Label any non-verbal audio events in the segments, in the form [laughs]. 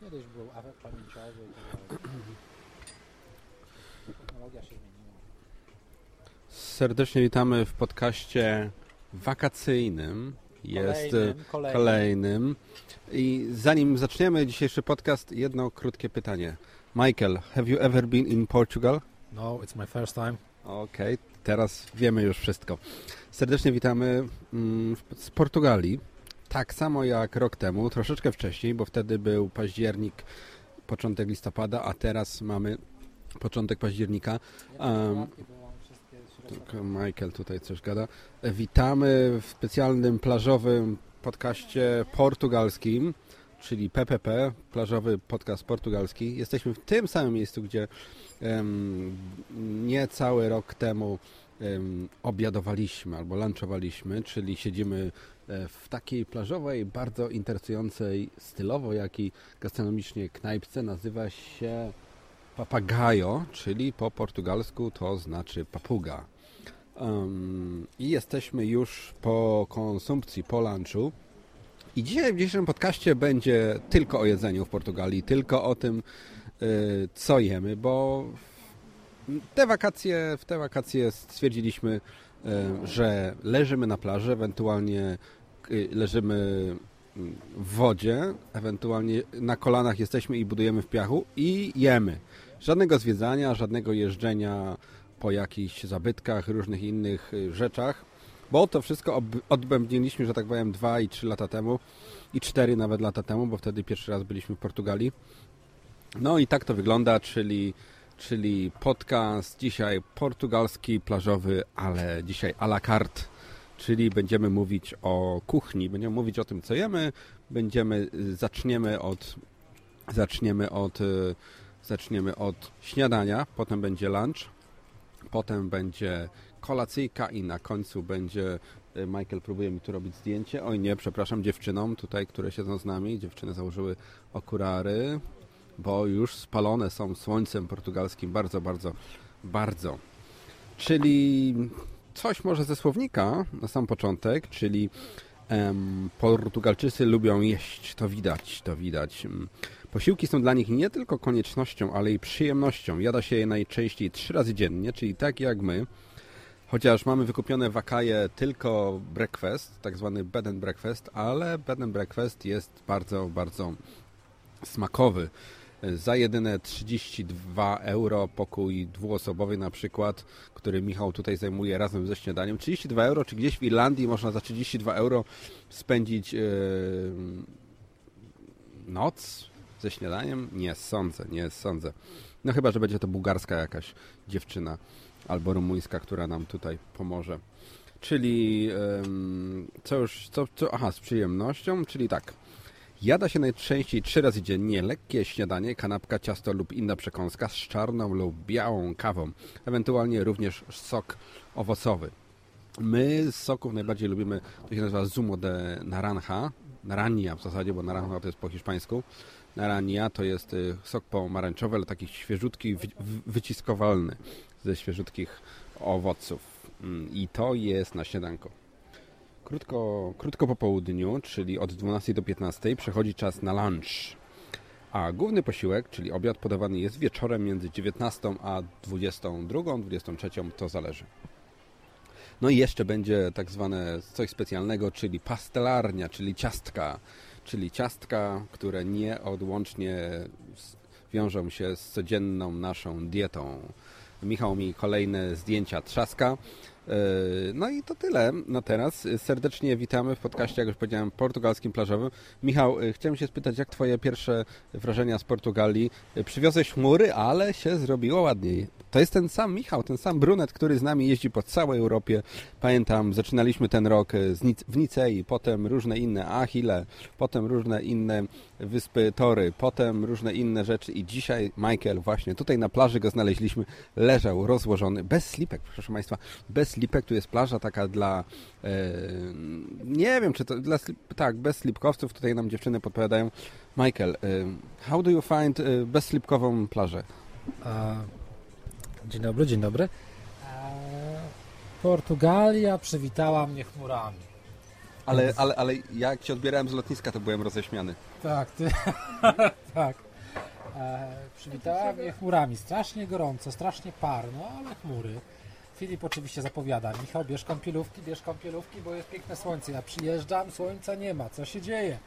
Kiedyś był afekt pamięciowy i tak dalej. Technologia się zmieniła. Serdecznie witamy w podcaście wakacyjnym. Jest e, Kolejnym, kolejnym. kolejnym. I zanim zaczniemy dzisiejszy podcast, jedno krótkie pytanie. Michael, have you ever been in Portugal? No, it's my first time. Okej, teraz wiemy już wszystko. Serdecznie witamy mm, w- z Portugalii. Tak samo jak rok temu, troszeczkę wcześniej, bo wtedy był październik, początek listopada, a teraz mamy początek października. Um, Michael tutaj coś gada. Witamy w specjalnym plażowym podcaście portugalskim, czyli PPP, plażowy podcast portugalski. Jesteśmy w tym samym miejscu, gdzie em, niecały rok temu em, obiadowaliśmy albo lunchowaliśmy, czyli siedzimy w takiej plażowej, bardzo interesującej stylowo, jak i gastronomicznie knajpce. Nazywa się Papagayo, czyli po portugalsku to znaczy papuga. Um, I jesteśmy już po konsumpcji, po lunchu. I dzisiaj w dzisiejszym podcaście będzie tylko o jedzeniu w Portugalii, tylko o tym, y, co jemy, bo te wakacje, w te wakacje stwierdziliśmy, y, że leżymy na plaży, ewentualnie leżymy mm, w wodzie, ewentualnie na kolanach jesteśmy i budujemy w piachu i jemy. Żadnego zwiedzania, żadnego jeżdżenia po jakichś zabytkach, różnych innych y, rzeczach, bo to wszystko odbębniliśmy, że tak powiem, dwa i trzy lata temu i cztery nawet lata temu, bo wtedy pierwszy raz byliśmy w Portugalii. No i tak to wygląda, czyli, czyli podcast dzisiaj portugalski, plażowy, ale dzisiaj à la carte, czyli będziemy mówić o kuchni, będziemy mówić o tym, co jemy, będziemy, y, zaczniemy od, zaczniemy od, y, zaczniemy od śniadania, potem będzie lunch, potem będzie kolacyjka i na końcu będzie y, Michael próbuje mi tu robić zdjęcie. Oj nie, przepraszam dziewczynom tutaj, które siedzą z nami. Dziewczyny założyły okulary, bo już spalone są słońcem portugalskim bardzo, bardzo, bardzo. Czyli coś może ze słownika na sam początek, czyli em, Portugalczycy lubią jeść, to widać, to widać. Mm, Posiłki są dla nich nie tylko koniecznością, ale i przyjemnością. Jada się je najczęściej trzy razy dziennie, czyli tak jak my. Chociaż mamy wykupione wakaje tylko breakfast, tak zwany bed and breakfast, ale bed and breakfast jest bardzo, bardzo smakowy. Za jedyne 32 euro pokój dwuosobowy na przykład, który Michał tutaj zajmuje razem ze śniadaniem. 32 euro, czy gdzieś w Irlandii można za 32 euro spędzić e, noc ze śniadaniem? Nie sądzę, nie sądzę. No chyba, że będzie to bułgarska jakaś dziewczyna albo rumuńska, która nam tutaj pomoże. Czyli em, co już, co, co, aha, z przyjemnością, czyli tak. Jada się najczęściej trzy razy dziennie lekkie śniadanie, kanapka, ciasto lub inna przekąska z czarną lub białą kawą, ewentualnie również sok owocowy. My z soków najbardziej lubimy, to się nazywa zumo de naranja, naranja w zasadzie, bo naranja to jest po hiszpańsku. Naranja to jest y, sok pomarańczowy, ale taki świeżutki, wy, wy- wyciskowalny ze świeżutkich owoców. Mm, I to jest na śniadanko. Krótko, krótko po południu, czyli od 12 do 15 przechodzi czas na lunch. A główny posiłek, czyli obiad podawany jest wieczorem między 19 a 22, 23 to zależy. No i jeszcze będzie tak zwane coś specjalnego, czyli pastelarnia, czyli ciastka, czyli ciastka, które nieodłącznie wiążą się z codzienną naszą dietą. Michał mi kolejne zdjęcia trzaska. Yy, No i to tyle na teraz. Serdecznie witamy w podcaście, jak już powiedziałem, portugalskim plażowym. Michał, yy, chciałem się spytać, jak twoje pierwsze wrażenia z Portugalii? Yy, Przywiozłeś chmury, ale się zrobiło ładniej. To jest ten sam Michał, ten sam brunet, który z nami jeździ po całej Europie. Pamiętam, zaczynaliśmy ten rok Nic- w Nicei, potem różne inne Achille, potem różne inne wyspy Tory, potem różne inne rzeczy i dzisiaj Michael właśnie tutaj na plaży go znaleźliśmy, leżał rozłożony, bez slipek, proszę Państwa, bez slipek, tu jest plaża taka dla, e, nie wiem czy to, dla, slip- tak, bez slipkowców, tutaj nam dziewczyny podpowiadają. Michael, e, how do you find e, bezslipkową plażę? Dzień dobry, dzień dobry. E, Portugalia przywitała mnie chmurami. Ale, ale, ale jak cię odbierałem z lotniska, to byłem roześmiany. Tak, ty, [laughs] tak. E, przywitała mnie chmurami. Strasznie gorąco, strasznie parno, ale chmury. Filip oczywiście zapowiada. Michał, bierz kąpielówki, bierz kąpielówki, bo jest piękne słońce. Ja przyjeżdżam, słońca nie ma. Co się dzieje?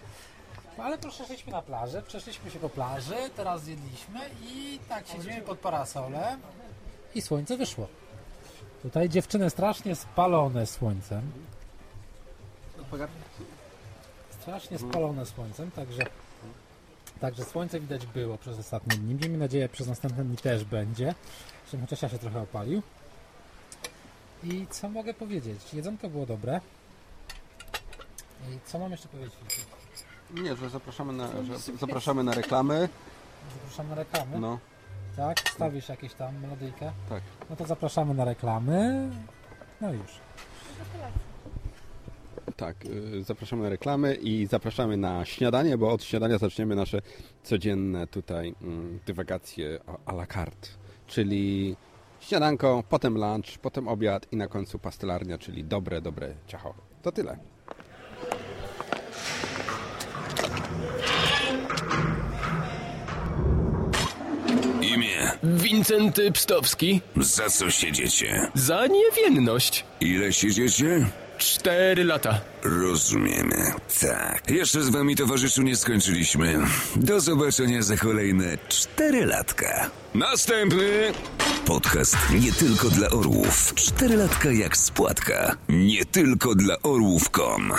No, ale przeszliśmy na plażę, przeszliśmy się po plaży, teraz zjedliśmy i tak siedzimy pod parasolem i słońce wyszło. Tutaj dziewczyny strasznie spalone słońcem. Strasznie spalone słońcem, także, także słońce widać było przez ostatnie dni. Miejmy nadzieję, przez następne dni też będzie, chociaż ja się trochę opalił. I co mogę powiedzieć? Jedzonko było dobre. I co mam jeszcze powiedzieć? Nie, że zapraszamy na, że zapraszamy na reklamy. Zapraszamy na reklamy. No, Tak? Wstawisz jakieś tam melodyjkę? tak. No to zapraszamy na reklamy. No już. Tak, y, zapraszamy na reklamy i zapraszamy na śniadanie, bo od śniadania zaczniemy nasze codzienne tutaj mm, dywagacje a- à la carte, czyli śniadanko, potem lunch, potem obiad i na końcu pastelarnia, czyli dobre, dobre ciacho. To tyle. Imię. Wincenty Pstowski. Za co siedziecie? Za niewinność. Ile siedziecie? Cztery lata. Rozumiemy. Tak. Jeszcze z wami, towarzyszu, nie skończyliśmy. Do zobaczenia za kolejne cztery latka. Następny! Podcast nie tylko dla orłów. Cztery latka jak spłatka. Nie tylko dla orłów.com.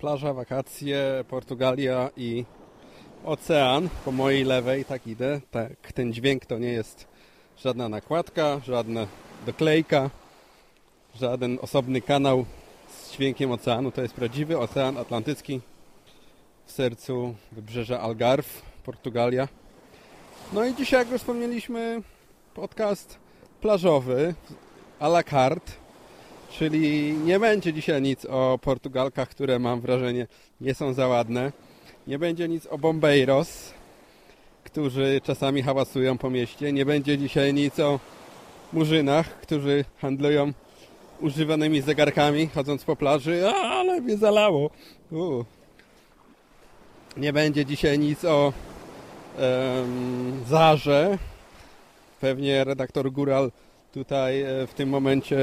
Plaża, wakacje, Portugalia i ocean. Po mojej lewej tak idę. Tak, ten dźwięk to nie jest żadna nakładka, żadna doklejka, żaden osobny kanał z dźwiękiem oceanu. To jest prawdziwy Ocean Atlantycki w sercu wybrzeża Algarve, Portugalia. No i dzisiaj, jak już wspomnieliśmy, podcast plażowy à la carte. Czyli nie będzie dzisiaj nic o Portugalkach, które mam wrażenie nie są za ładne. Nie będzie nic o Bombeiros, którzy czasami hałasują po mieście. Nie będzie dzisiaj nic o murzynach, którzy handlują używanymi zegarkami, chodząc po plaży. A, ale mnie zalało. U. Nie będzie dzisiaj nic o Zarze. Pewnie redaktor Góral tutaj e, w tym momencie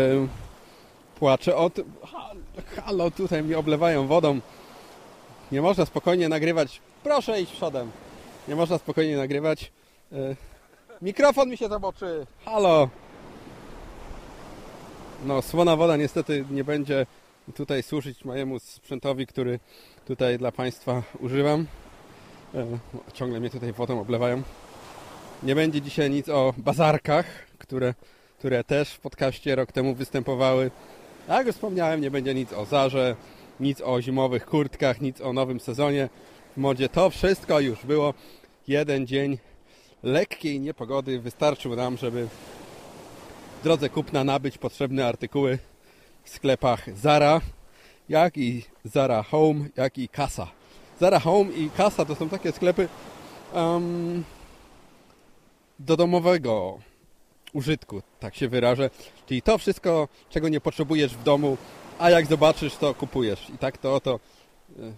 płacze. O, halo, tutaj mnie oblewają wodą. Nie można spokojnie nagrywać. Proszę iść przodem. Nie można spokojnie nagrywać. E, Mikrofon mi się zamoczy. Halo. No, słona woda niestety nie będzie tutaj służyć mojemu sprzętowi, który tutaj dla Państwa używam. E, Ciągle mnie tutaj wodą oblewają. Nie będzie dzisiaj nic o bazarkach, które, które też w podcaście rok temu występowały. Jak już wspomniałem, nie będzie nic o Zarze, nic o zimowych kurtkach, nic o nowym sezonie w modzie. To wszystko już było. Jeden dzień lekkiej niepogody wystarczył nam, żeby w drodze kupna nabyć potrzebne artykuły w sklepach Zara, jak i Zara Home, jak i Kasa. Zara Home i Kasa to są takie sklepy em, do domowego użytku, tak się wyrażę. Czyli to wszystko, czego nie potrzebujesz w domu, a jak zobaczysz, to kupujesz. I tak to oto. y,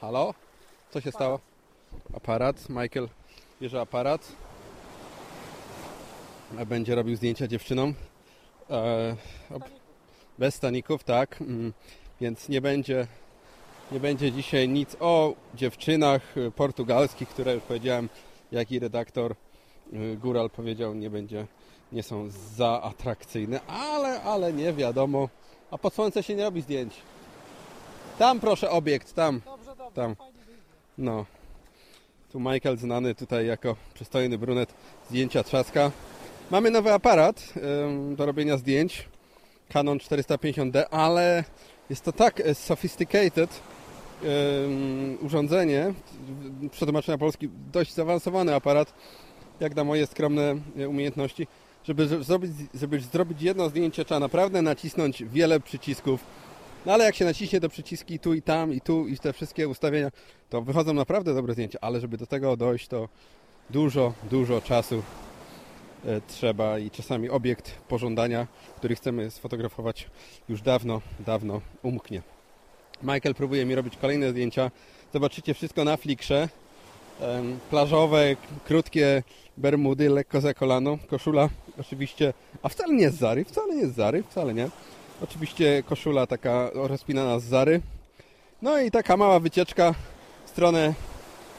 Halo? Co się stało? Aparat. Michael bierze aparat. Będzie robił zdjęcia dziewczynom. E, ob- bez staników, tak. Mm, Więc nie będzie, nie będzie dzisiaj nic o dziewczynach y, portugalskich, które już powiedziałem, jak i redaktor y, Góral powiedział, nie będzie, nie są za atrakcyjne, ale, ale nie wiadomo. A pod słońce się nie robi zdjęć. Tam proszę obiekt, tam. Tam. No. Tu Michael znany tutaj jako przystojny brunet zdjęcia trzaska. Mamy nowy aparat do robienia zdjęć. Canon 450D, ale jest to tak e, sophisticated urządzenie, przetłumaczenia polski, dość zaawansowany aparat, jak na moje skromne e, umiejętności. Żeby zrobić, żeby zrobić jedno zdjęcie, trzeba naprawdę nacisnąć wiele przycisków. No ale jak się naciśnie te przyciski tu i tam i tu i te wszystkie ustawienia, to wychodzą naprawdę dobre zdjęcia, ale żeby do tego dojść, to dużo, dużo czasu trzeba i czasami obiekt pożądania, który chcemy sfotografować już dawno, dawno umknie. Michael próbuje mi robić kolejne zdjęcia. Zobaczycie wszystko na flikrze. Plażowe, krótkie bermudy, lekko za kolano, koszula oczywiście, a wcale nie z Zary, wcale nie z Zary, wcale nie. Oczywiście koszula taka rozpinana z Zary. No i taka mała wycieczka w stronę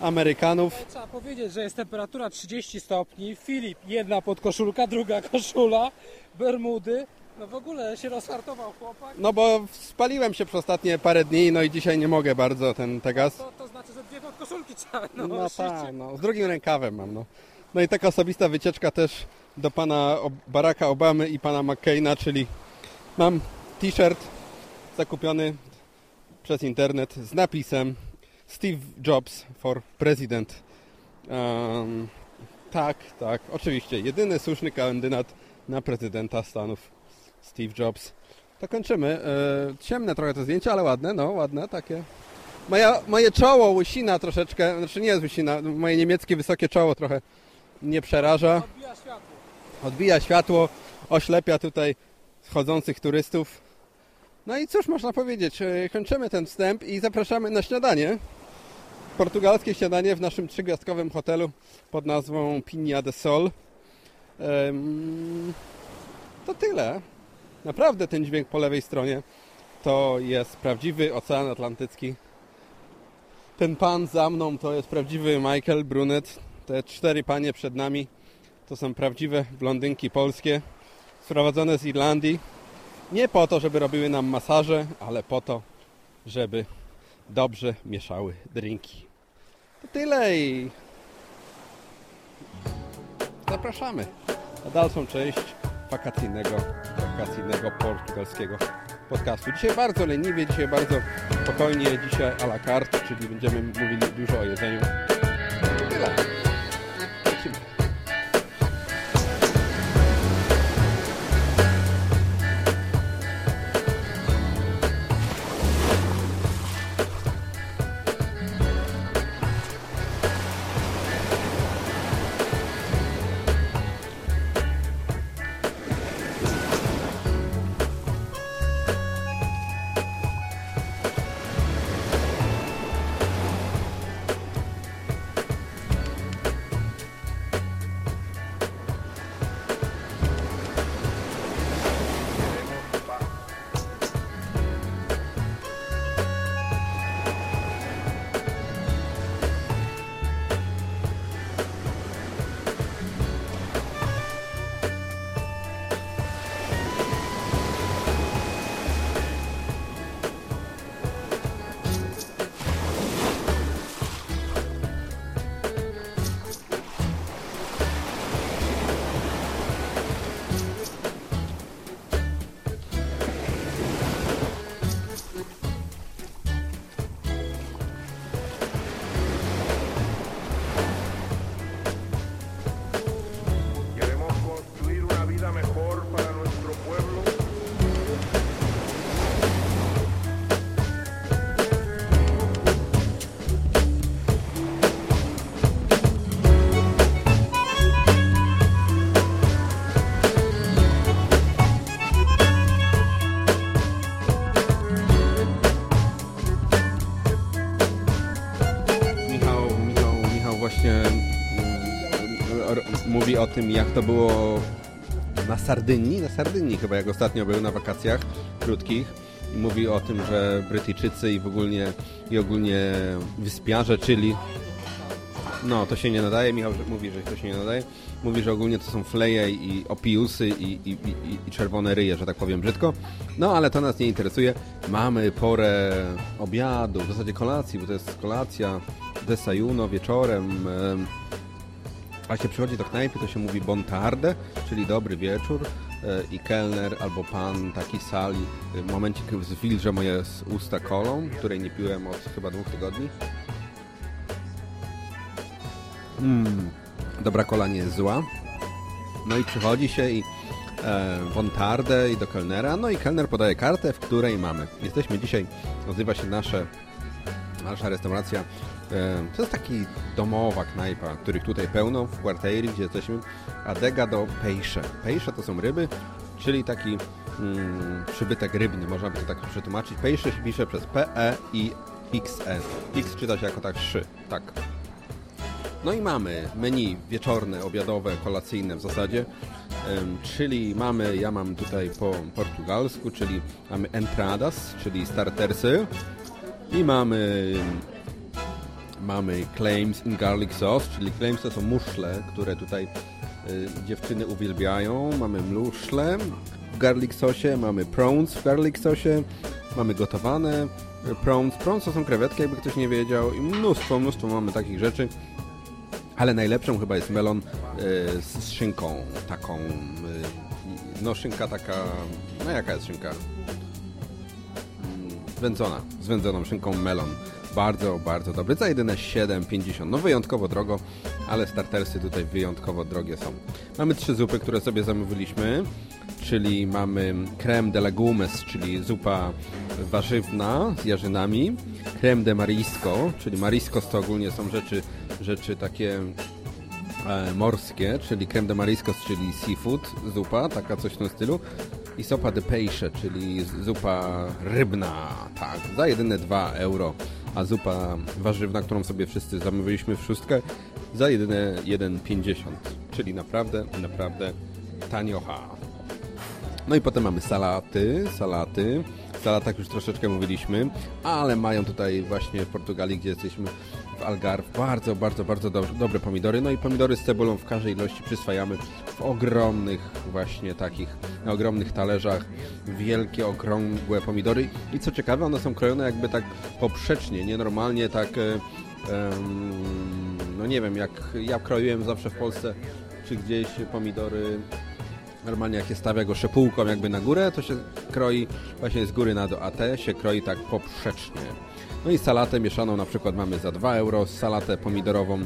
Amerykanów. Trzeba powiedzieć, że jest temperatura 30 stopni. Filip, jedna podkoszulka, druga koszula, bermudy. No w ogóle się rozhartował chłopak. No bo spaliłem się przez ostatnie parę dni, no i dzisiaj nie mogę bardzo ten Tegas. To, to znaczy, że dwie podkoszulki trzeba No, nosić. tak, no, z drugim rękawem mam, no. No i taka osobista wycieczka też do pana Baracka Obamy i pana McCaina, czyli mam t-shirt zakupiony przez internet z napisem Steve Jobs for President. Um, tak, tak, oczywiście, jedyny słuszny kandydat na prezydenta Stanów, Steve Jobs. To kończymy. E, ciemne trochę to zdjęcie, ale ładne, no, ładne, takie. Moja, moje czoło łysina troszeczkę, znaczy nie jest łysina, moje niemieckie wysokie czoło trochę nie przeraża. Odbija światło. Odbija światło, oślepia tutaj chodzących turystów. No i cóż można powiedzieć, e, kończymy ten wstęp i zapraszamy na śniadanie. Portugalskie śniadanie w naszym trzygwiazdkowym hotelu pod nazwą Pinha de Sol. To tyle. Naprawdę ten dźwięk po lewej stronie to jest prawdziwy Ocean Atlantycki. Ten pan za mną to jest prawdziwy Michael Brunet. Te cztery panie przed nami to są prawdziwe blondynki polskie, sprowadzone z Irlandii. Nie po to, żeby robiły nam masaże, ale po to, żeby dobrze mieszały drinki. To tyle i zapraszamy na dalszą część wakacyjnego, wakacyjnego portugalskiego podcastu. Dzisiaj bardzo leniwie, dzisiaj bardzo spokojnie, dzisiaj à la carte, czyli będziemy mówili dużo o jedzeniu. Mówi o tym, jak to było na Sardynii, na Sardynii chyba, jak ostatnio był na wakacjach krótkich. I mówi o tym, że Brytyjczycy i w ogólnie, i ogólnie wyspiarze, czyli no, to się nie nadaje. Michał mówi, że to się nie nadaje. Mówi, że ogólnie to są fleje i opiusy i, i, i, i- czerwone ryje, że tak powiem brzydko. No, ale to nas nie interesuje. Mamy porę obiadu, w zasadzie kolacji, bo to jest kolacja desajuno wieczorem. A się przychodzi do knajpy, to się mówi bon tarde, czyli dobry wieczór. e, I kelner albo pan taki sali, e, momencik zwilże moje usta kolą, której nie piłem od chyba dwóch tygodni. Mm, dobra kola nie jest zła. No i przychodzi się i e, i do kelnera, no i kelner podaje kartę, w której mamy. Jesteśmy dzisiaj, nazywa się nasze, nasza restauracja, to jest taki domowa knajpa, których tutaj pełno w Quartieri, gdzie jesteśmy, Adega do Peixe. Peixe to są ryby, czyli taki mm, przybytek rybny, można by to tak przetłumaczyć. Pejsze się pisze przez P, E, I, X, E. X czyta się jako tak szy, tak. No i mamy menu wieczorne, obiadowe, kolacyjne w zasadzie, em, czyli mamy, ja mam tutaj po portugalsku, czyli mamy entradas, czyli startersy i mamy mamy claims in garlic sauce, czyli claims to są muszle, które tutaj y, dziewczyny uwielbiają. Mamy muszle w garlic sosie, mamy prawns w garlic sosie, mamy gotowane y, prawns. Prawns to są krewetki, jakby ktoś nie wiedział i mnóstwo, mnóstwo mamy takich rzeczy. Ale najlepszą chyba jest melon y, z szynką taką, y, no szynka taka, no jaka jest szynka? Wędzona, z wędzoną szynką melon. Bardzo, bardzo dobry. Za jedyne 7,50. No wyjątkowo drogo, ale startersy tutaj wyjątkowo drogie są. Mamy trzy zupy, które sobie zamówiliśmy, czyli mamy creme de legumes, czyli zupa warzywna z jarzynami, creme de marisco, czyli mariscos to ogólnie są rzeczy, rzeczy takie e, morskie, czyli creme de mariscos, czyli seafood, zupa, taka coś w tym stylu. I sopa de peixe, czyli zupa rybna, tak, za jedyne 2 euro. A zupa warzywna, którą sobie wszyscy zamówiliśmy w szóstkę, za jedyne 1,50. Czyli naprawdę, naprawdę taniocha. No i potem mamy salaty, salaty. Salatach już troszeczkę mówiliśmy, ale mają tutaj właśnie w Portugalii, gdzie jesteśmy Algarve, bardzo, bardzo, bardzo do, dobre pomidory. No i pomidory z cebulą w każdej ilości przyswajamy w ogromnych właśnie takich, na ogromnych talerzach, wielkie, okrągłe pomidory. I co ciekawe, one są krojone jakby tak poprzecznie, nienormalnie tak, e, no nie wiem, jak ja kroiłem zawsze w Polsce, czy gdzieś pomidory Normalnie jak się stawia go szepułką jakby na górę, to się kroi właśnie z góry na dół, a te się kroi tak poprzecznie. No i salatę mieszaną na przykład mamy za 2 euro, salatę pomidorową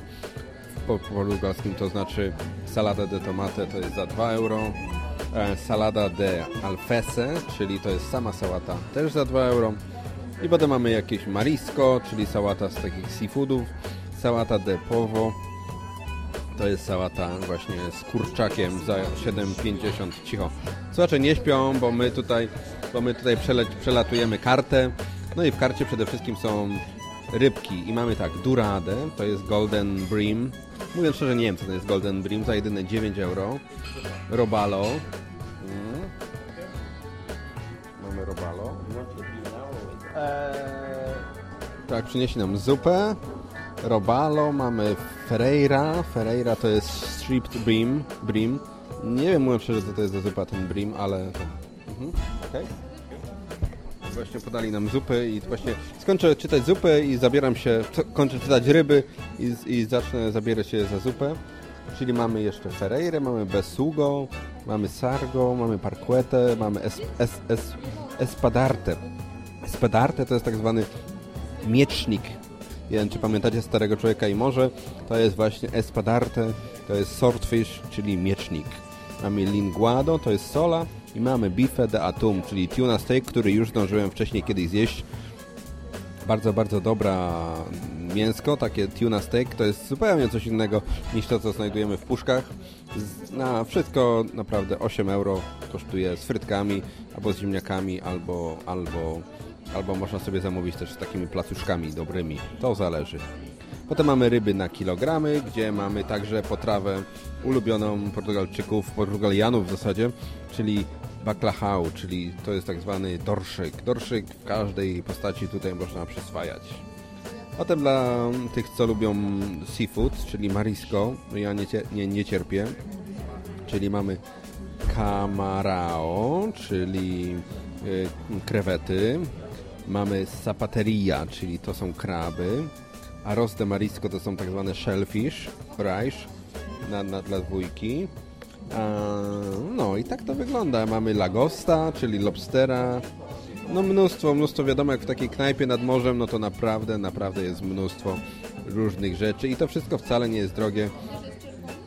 po portugalskim to znaczy salada de tomate to jest za 2 euro, e, salada de alfese, czyli to jest sama sałata też za 2 euro i potem mamy jakieś marisco, czyli sałata z takich seafoodów, sałata de povo, to jest sałata właśnie z kurczakiem za 7,50. Cicho. Słuchacze nie śpią, bo my tutaj, bo my tutaj przelatujemy kartę. No i w karcie przede wszystkim są rybki. I mamy tak, Durade, to jest Golden Bream. Mówiąc szczerze, nie wiem co to jest Golden Bream, za jedyne 9 euro. Robalo. Mm. Mamy Robalo. Tak, przynieśli nam zupę. Robalo, mamy Ferreira. Ferreira to jest stripped brim. brim. Nie wiem, mówiąc szczerze, co to jest za zupa ten brim, ale... Mhm, okej. Właśnie podali nam zupy i właśnie skończę czytać zupę i zabieram się, kończę czytać ryby i, i zacznę zabierać się za zupę. Czyli mamy jeszcze Ferreirę, mamy Besugo, mamy Sargo, mamy Parquetę, mamy es, es, es, Espadarte. Espadarte to jest tak zwany miecznik. Nie wiem, czy pamiętacie Starego Człowieka i Morze. To jest właśnie espadarte, to jest swordfish, czyli miecznik. Mamy linguado, to jest sola i mamy bife de atum, czyli tuna steak, który już zdążyłem wcześniej kiedyś zjeść. Bardzo, bardzo dobra mięsko, takie tuna steak, to jest zupełnie coś innego niż to, co znajdujemy w puszkach. Na wszystko naprawdę 8 euro kosztuje z frytkami, albo z ziemniakami, albo, albo, albo można sobie zamówić też z takimi placuszkami dobrymi. To zależy. Potem mamy ryby na kilogramy, gdzie mamy także potrawę ulubioną Portugalczyków, Portugalianów w zasadzie, czyli baclahau, czyli to jest tak zwany dorszyk. Dorszyk w każdej postaci tutaj można przyswajać. Potem dla tych, co lubią seafood, czyli marisco, no ja nie, nie, nie cierpię, czyli mamy camarao, czyli y, krewety, mamy sapateria, czyli to są kraby, arroz de marisco to są tak zwane shellfish, rice, na, na, dla dwójki. A, no i tak to wygląda. Mamy lagosta, czyli lobstera. No mnóstwo, mnóstwo wiadomo, jak w takiej knajpie nad morzem, no to naprawdę, naprawdę jest mnóstwo różnych rzeczy i to wszystko wcale nie jest drogie.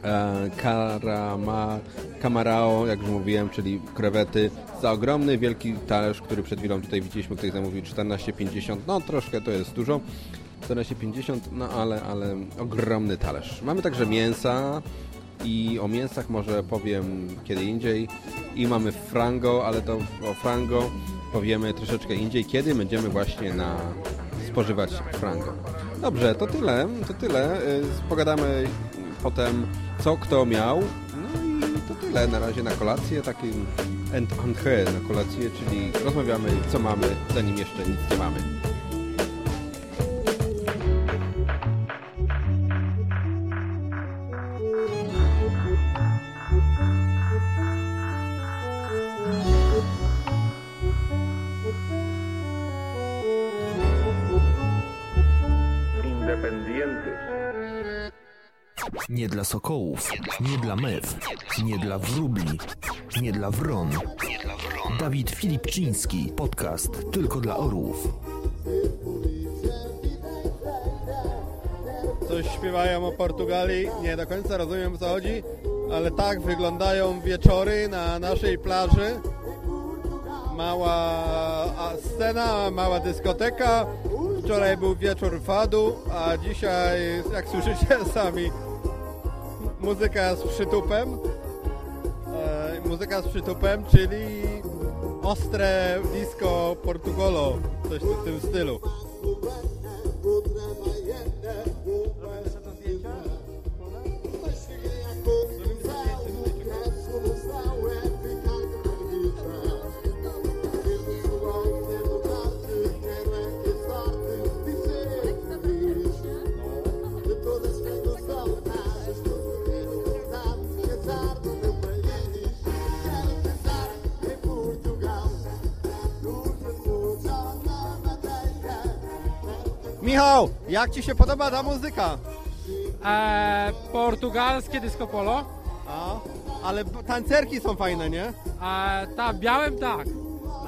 E, Karama, jak już mówiłem, czyli krewety za ogromny, wielki talerz, który przed chwilą tutaj widzieliśmy, ktoś zamówił 14,50, no troszkę to jest dużo, 14,50, no ale, ale ogromny talerz. Mamy także mięsa i o mięsach może powiem kiedy indziej. i mamy frango, ale to o frango powiemy troszeczkę indziej, kiedy będziemy właśnie na spożywać frango. Dobrze, to tyle, to tyle. Y, Pogadamy potem, co kto miał. No i to tyle na razie na kolację, takim end entrée na kolację, czyli rozmawiamy, co mamy, zanim jeszcze nic nie mamy. Nie dla sokołów, nie dla mew, nie dla wróbli, nie dla wron. Dawid Filipczyński, podcast tylko dla orłów. Coś śpiewają o Portugalii, nie do końca rozumiem o co chodzi, ale tak wyglądają wieczory na naszej plaży. Mała scena, mała dyskoteka. Wczoraj był wieczór fadu, a dzisiaj, jak słyszycie [laughs] sami, muzyka z przytupem. E, muzyka z przytupem, czyli ostre disco Portugolo, coś w tym stylu. Michał, jak Ci się podoba ta muzyka? E, portugalskie disco polo. A, ale b- tancerki są fajne, nie? E, ta białym tak.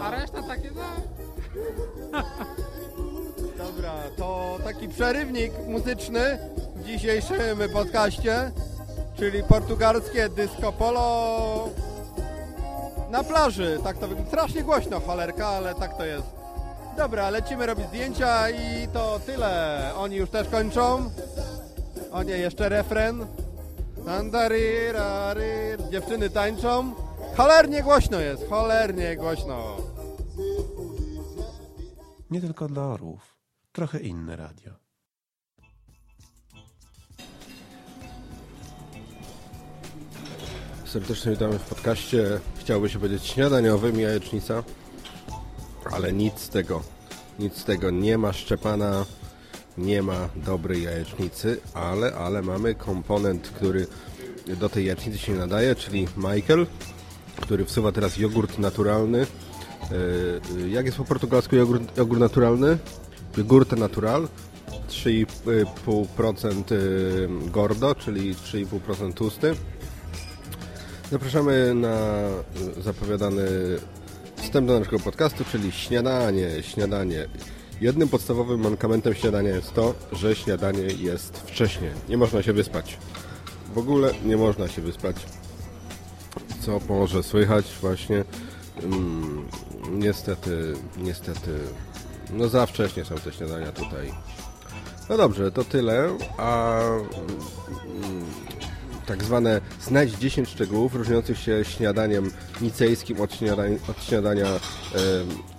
A reszta takie no. Dobra, to taki przerywnik muzyczny w dzisiejszym podcaście, czyli portugalskie disco polo na plaży. Tak to wygląda. Strasznie głośno, cholerka, ale tak to jest. Dobra, lecimy robić zdjęcia i to tyle. Oni już też kończą. O nie, jeszcze refren. Dziewczyny tańczą. Cholernie głośno jest, cholernie głośno. Nie tylko dla orłów. Trochę inne radio. Serdecznie witamy w podcaście. Chciałby się powiedzieć śniadaniowym jajecznica, ale nic z tego. Nic z tego. Nie ma Szczepana, nie ma dobrej jajecznicy, ale, ale mamy komponent, który do tej jajecznicy się nadaje, czyli Michael, który wsuwa teraz jogurt naturalny. Yy, Jak jest po portugalsku jogurt, jogurt naturalny? Jogurt natural. 3,5% yy, gordo, czyli 3,5% tłusty. Zapraszamy na zapowiadany wstęp do naszego podcastu, czyli śniadanie. Śniadanie. Jednym podstawowym mankamentem śniadania jest to, że śniadanie jest wcześnie. Nie można się wyspać. W ogóle nie można się wyspać. Co może słychać właśnie. Mm, niestety, niestety, no za wcześnie są te śniadania tutaj. No dobrze, to tyle. A mm, tak zwane znajdź 10 szczegółów różniących się śniadaniem nicejskim od, śniadań, od śniadania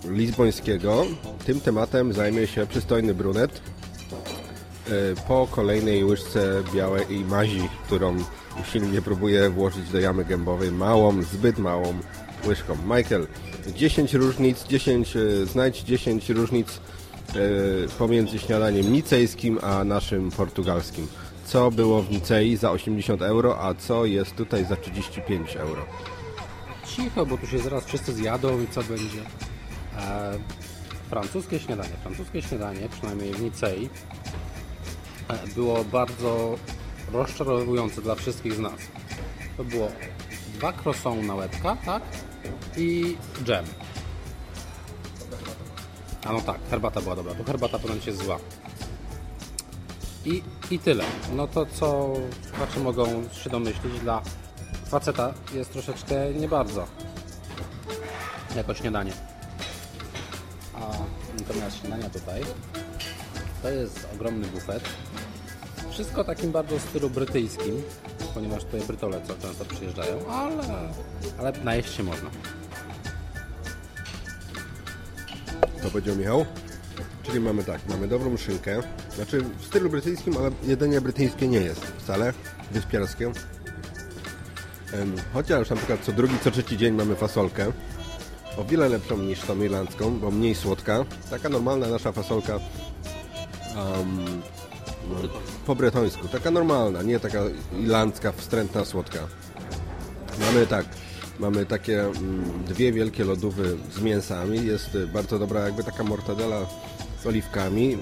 lizbońskiego. Tym tematem zajmie się przystojny brunet e, po kolejnej łyżce białej mazi, którą usilnie próbuje włożyć do jamy gębowej małą, zbyt małą łyżką. Michael, 10 różnic, 10, e, znajdź 10 różnic e, pomiędzy śniadaniem nicejskim a naszym portugalskim. Co było w Nicei za 80 euro, a co jest tutaj za 35 euro? Cicho, bo tu się zaraz wszyscy zjadą i co będzie. E, francuskie śniadanie. Francuskie śniadanie, przynajmniej w Nicei, e, było bardzo rozczarowujące dla wszystkich z nas. To było dwa croissant na łebka, tak? I dżem. A no tak, herbata była dobra. Tu herbata ponoć jest zła. I, I tyle. No to co słuchacze mogą się domyślić, dla faceta jest troszeczkę nie bardzo jako śniadanie. A natomiast śniadania tutaj to jest ogromny bufet. Wszystko takim bardzo stylu brytyjskim. ponieważ tutaj brytole co często przyjeżdżają, ale, ale najeść się można. To powiedział Michał. Czyli mamy tak, mamy dobrą szynkę. Znaczy w stylu brytyjskim, ale jedzenie brytyjskie nie jest wcale. Wyspiarskie. Chociaż na przykład co drugi, co trzeci dzień mamy fasolkę. O wiele lepszą niż tą irlandzką, bo mniej słodka. Taka normalna nasza fasolka no, po bretońsku. Taka normalna, nie taka irlandzka, wstrętna, słodka. Mamy tak, mamy takie mm, dwie wielkie lodówy z mięsami. Jest bardzo dobra jakby taka mortadela z oliwkami.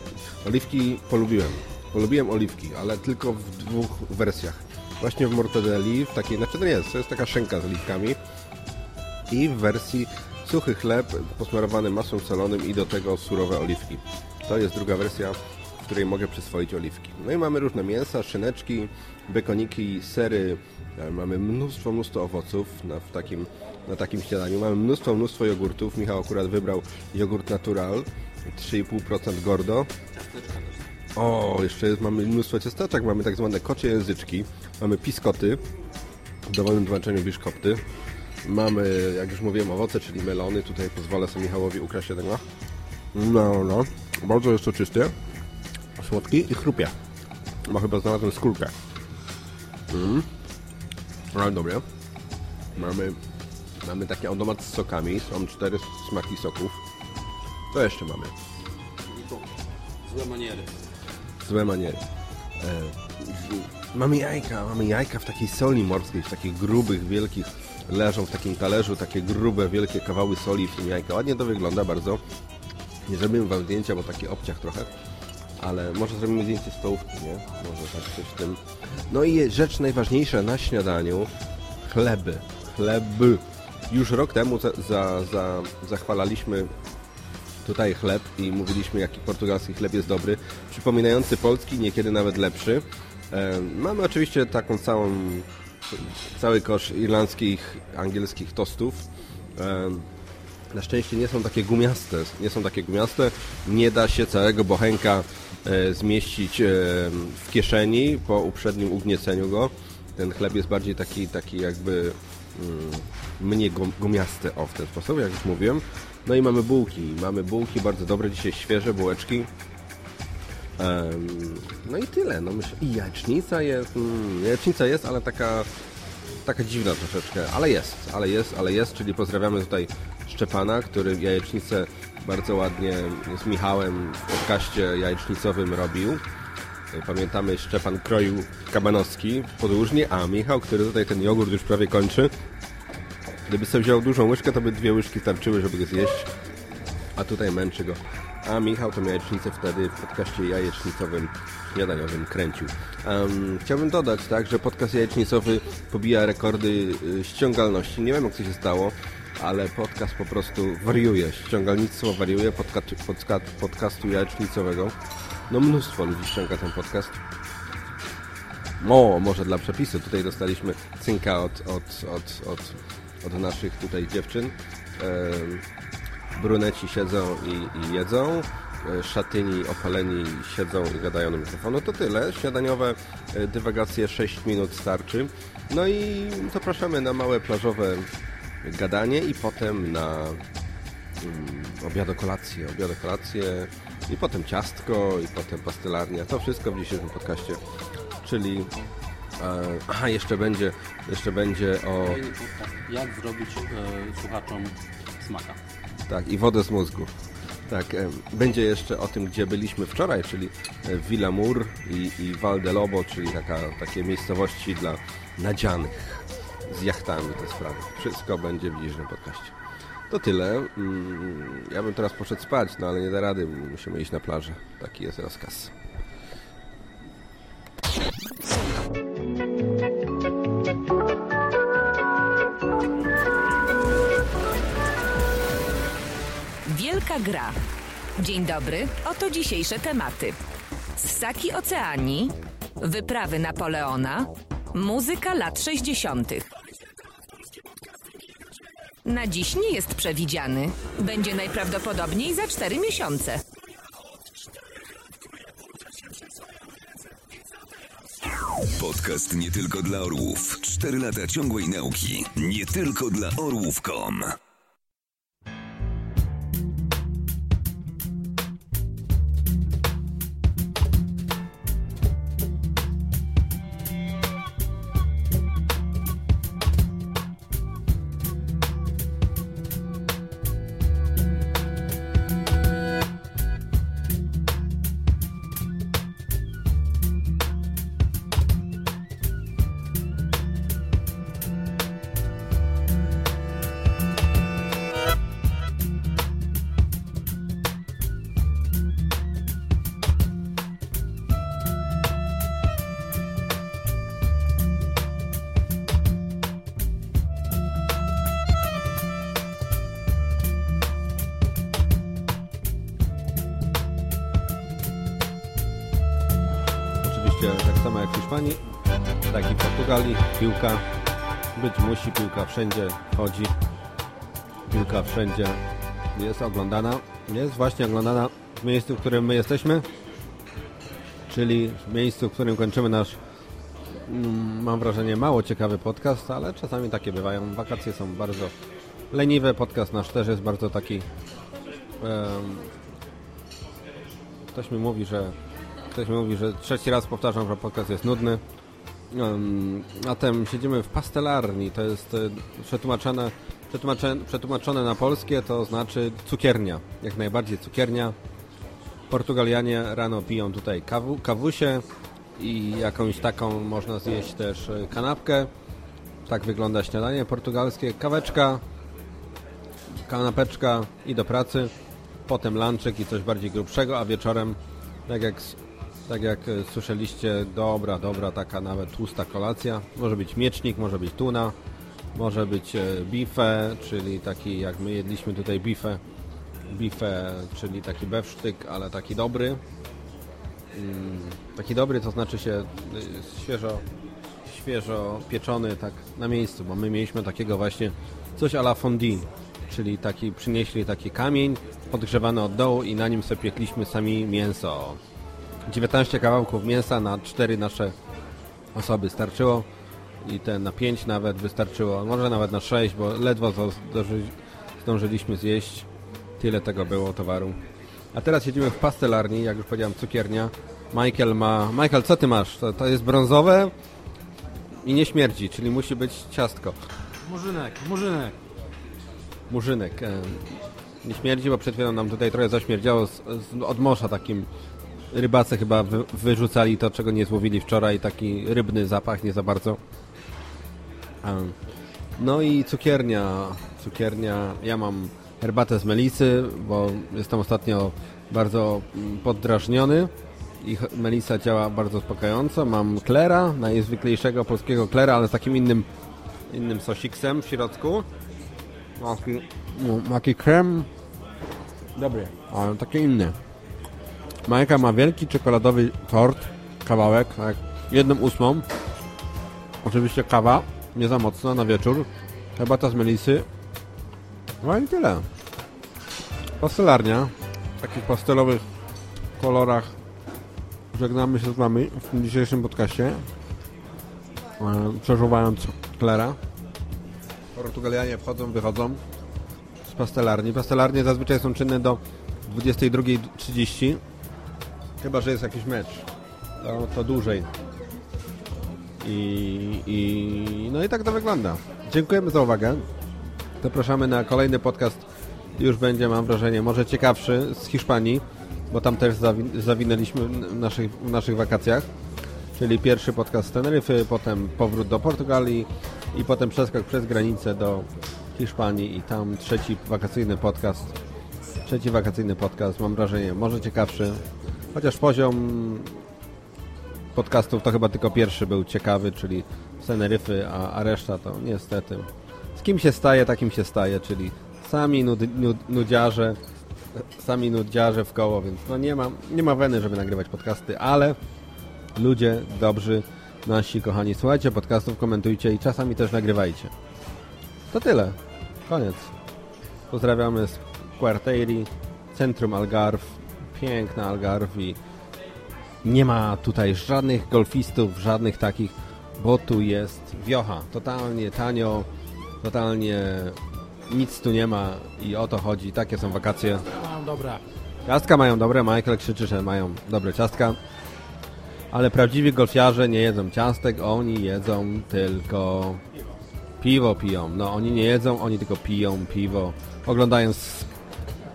Oliwki polubiłem. Polubiłem oliwki, ale tylko w dwóch wersjach. Właśnie w mortadeli, w takiej, znaczy to nie jest, to jest taka szynka z oliwkami i w wersji suchy chleb posmarowany masłem solonym i do tego surowe oliwki. To jest druga wersja, w której mogę przyswoić oliwki. No i mamy różne mięsa, szyneczki, bekoniki, sery, e, mamy mnóstwo, mnóstwo owoców na, w takim, na takim śniadaniu. Mamy mnóstwo, mnóstwo jogurtów. Michał akurat wybrał jogurt natural, 3,5% gordo. O, jeszcze jest, mamy mnóstwo ciasteczek, mamy tak zwane kocie języczki, mamy piskoty, w dowolnym tłumaczeniu biszkopty. Mamy, jak już mówiłem, owoce, czyli melony. Tutaj pozwolę sobie Michałowi ukraść jednego. No, no. Bardzo jest to czysty, słodki i chrupie. Ma chyba znalazłem skórkę. Mm. Ale dobre. Mamy, mamy taki automat z sokami. Są cztery smaki soków. Co jeszcze mamy? Złe maniery. Złe maniery. E, mamy jajka, mamy jajka w takiej soli morskiej, w takich grubych, wielkich, leżą w takim talerzu, takie grube, wielkie kawały soli w tym jajka. Ładnie to wygląda bardzo. Nie zrobimy wam zdjęcia, bo taki obciach trochę, ale może zrobimy zdjęcie stołówki, nie? Może tak coś w tym. No i rzecz najważniejsza na śniadaniu, chleby. Chleby. Już rok temu za, za, za, zachwalaliśmy tutaj chleb i mówiliśmy, jaki portugalski chleb jest dobry, przypominający polski, niekiedy nawet lepszy. E, mamy oczywiście taką całą, cały kosz irlandzkich, angielskich tostów. E, na szczęście nie są takie gumiaste, nie są takie gumiaste. Nie da się całego bochenka e, zmieścić w kieszeni po uprzednim ugnieceniu go. Ten chleb jest bardziej taki, taki jakby mm, mniej gum- gumiasty, o w ten sposób, jak już mówiłem. No i mamy bułki. Mamy bułki bardzo dobre, dzisiaj świeże bułeczki. No i tyle. No myślę, I jajecznica jest. Mm, jajecznica jest, ale taka taka dziwna troszeczkę, ale jest, ale jest, ale jest, czyli pozdrawiamy tutaj Szczepana, który jajecznicę bardzo ładnie z Michałem w podcaście jajecznicowym robił. Pamiętamy, Szczepan kroił kabanowski podłużnie, a Michał, który tutaj ten jogurt już prawie kończy, gdyby sobie wziął dużą łyżkę, to by dwie łyżki starczyły, żeby go zjeść, a tutaj męczy go. A Michał tą jajecznicę wtedy w podcaście jajecznicowym śniadaniowym kręcił. Em, chciałbym dodać, tak, że podcast jajecznicowy pobija rekordy y, ściągalności. Nie wiem, jak to się stało, ale podcast po prostu wariuje. Ściągalnictwo wariuje podca podca podcastu jajecznicowego. No mnóstwo ludzi ściąga ten podcast. O, może dla przepisu. Tutaj dostaliśmy cynka od, od, od, od, od naszych tutaj dziewczyn. Em, bruneci siedzą i, i jedzą, e, szatyni opaleni siedzą i gadają do mikrofonu. To tyle. Śniadaniowe e, dywagacje 6 minut starczy. No i zapraszamy na małe plażowe gadanie i potem na mm, obiadokolację, obiadokolację i potem ciastko i potem pastelarnia. To wszystko w dzisiejszym podcaście. Czyli e, aha, jeszcze będzie jeszcze będzie o Jak zrobić e, słuchaczom smaka? Tak, i wodę z mózgu. Tak, e, będzie jeszcze o tym, gdzie byliśmy wczoraj, czyli e, Villa Mur i, i Val de Lobo, czyli taka, takie miejscowości dla nadzianych z jachtami te sprawy. Wszystko będzie w dzisiejszym podcaście. To tyle. Mm, Ja bym teraz poszedł spać, no ale nie da rady, musimy iść na plażę. Taki jest rozkaz. Wielka gra. Dzień dobry, oto dzisiejsze tematy. Ssaki Oceanii, wyprawy Napoleona, muzyka lat 60. Na dziś nie jest przewidziany. Będzie najprawdopodobniej za 4 miesiące. Podcast nie tylko dla orłów. Cztery lata ciągłej nauki. Nie tylko dla orłów.com. Piłka być musi, piłka wszędzie chodzi. Piłka wszędzie jest oglądana. Jest właśnie oglądana w miejscu, w którym my jesteśmy, czyli w miejscu, w którym kończymy nasz, mm, mam wrażenie, mało ciekawy podcast, ale czasami takie bywają. Wakacje są bardzo leniwe, podcast nasz też jest bardzo taki... em, ktoś mi mówi, że Ktoś mi mówi, że trzeci raz powtarzam, że podcast jest nudny. Um, zatem siedzimy w pastelarni, to jest e, przetłumaczone, przetłumaczone, przetłumaczone na polskie, to znaczy cukiernia. Jak najbardziej cukiernia. Portugalianie rano piją tutaj kawu, kawusie i jakąś taką można zjeść też e, kanapkę. Tak wygląda śniadanie portugalskie. Kaweczka, kanapeczka i do pracy. Potem lunchek i coś bardziej grubszego, a wieczorem, tak jak tak jak e, słyszeliście, dobra, dobra, taka nawet tłusta kolacja. Może być miecznik, może być tuna, może być e, bife, czyli taki jak my jedliśmy tutaj bife. Bife, czyli taki bewsztyk, ale taki dobry. Mm, taki dobry, to znaczy się y, świeżo, świeżo pieczony tak na miejscu, bo my mieliśmy takiego właśnie coś à la fondue, czyli taki, przynieśli taki kamień podgrzewany od dołu i na nim sobie piekliśmy sami mięso. 19 kawałków mięsa na 4 nasze osoby starczyło i te na 5 nawet wystarczyło, może nawet na 6, bo ledwo zdążyliśmy zjeść. Tyle tego było towaru. A teraz siedzimy w pastelarni, jak już powiedziałem, cukiernia. Michael ma... Michael, co ty masz? To, to jest brązowe i nie śmierdzi, czyli musi być ciastko. Murzynek, murzynek. Murzynek. E, nie śmierdzi, bo przed chwilą nam tutaj trochę zaśmierdziało z, z, od morza takim. Rybacy chyba wy, wyrzucali to, czego nie złowili wczoraj. Taki rybny zapach, nie za bardzo. No i cukiernia. Cukiernia. Ja mam herbatę z melisy, bo jestem ostatnio bardzo mm, poddrażniony. I melisa działa bardzo uspokajająco. Mam klera, najzwyklejszego polskiego klera, ale z takim innym, innym sosiksem w środku. Taki, no, taki krem. Dobry. Ale taki inny. Majka ma wielki czekoladowy tort, kawałek, tak, jedną ósmą. Oczywiście kawa, nie za mocno na wieczór. Herbata z melisy. No i tyle. Pastelarnia. W takich pastelowych kolorach żegnamy się z Wami w tym dzisiejszym podcaście. E, Przeżuwając Klera. Portugalianie wchodzą, wychodzą z pastelarni. Pastelarnie zazwyczaj są czynne do 22.30. Chyba, że jest jakiś mecz. To, to dłużej. I, I no i tak to wygląda. Dziękujemy za uwagę. Zapraszamy na kolejny podcast. Już będzie, mam wrażenie, może ciekawszy z Hiszpanii, bo tam też zawi- zawinęliśmy w naszych, w naszych wakacjach. Czyli pierwszy podcast z Teneryfy, potem powrót do Portugalii i potem przeskok przez granicę do Hiszpanii i tam trzeci wakacyjny podcast. Trzeci wakacyjny podcast, mam wrażenie, może ciekawszy. Chociaż poziom podcastów to chyba tylko pierwszy był ciekawy, czyli z Teneryfy, a, a reszta to niestety. Z kim się staje, takim się staje, czyli sami nud, nud, nudziarze, sami nudziarze w koło, więc no nie ma, nie ma weny, żeby nagrywać podcasty, ale ludzie dobrzy, nasi kochani, słuchajcie podcastów, komentujcie i czasami też nagrywajcie. To tyle. Koniec. Pozdrawiamy z Quartieri, centrum Algarve, piękna Algarve i Nie ma tutaj żadnych golfistów, żadnych takich, bo tu jest wiocha. Totalnie tanio, totalnie nic tu nie ma i o to chodzi. Takie są wakacje. Mam dobra. Ciastka mają dobre, Michael krzyczy, że mają dobre ciastka. Ale prawdziwi golfiarze nie jedzą ciastek, oni jedzą tylko piwo piją. No oni nie jedzą, oni tylko piją piwo. Oglądają, s-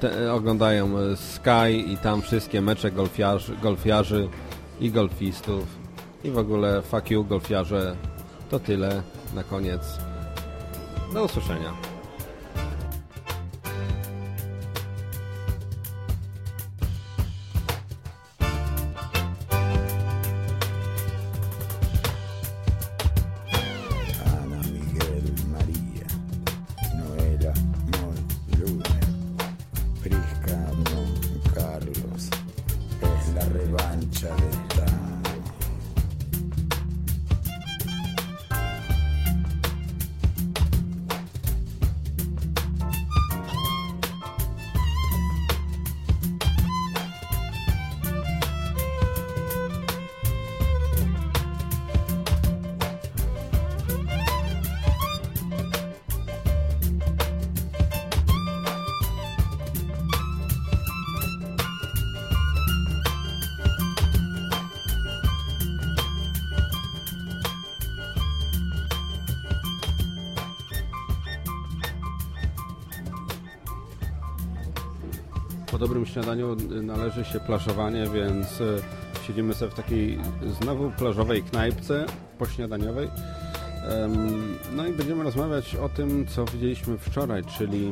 te, oglądają e, Sky i tam wszystkie mecze golfiarzy, golfiarzy i golfistów. I w ogóle fuck you golfiarze. To tyle na koniec. Do usłyszenia. Po dobrym śniadaniu należy się plażowanie, więc y, siedzimy sobie w takiej znowu plażowej knajpce pośniadaniowej. No i będziemy rozmawiać o tym, co widzieliśmy wczoraj, czyli